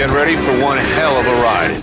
Get ready for one hell of a ride.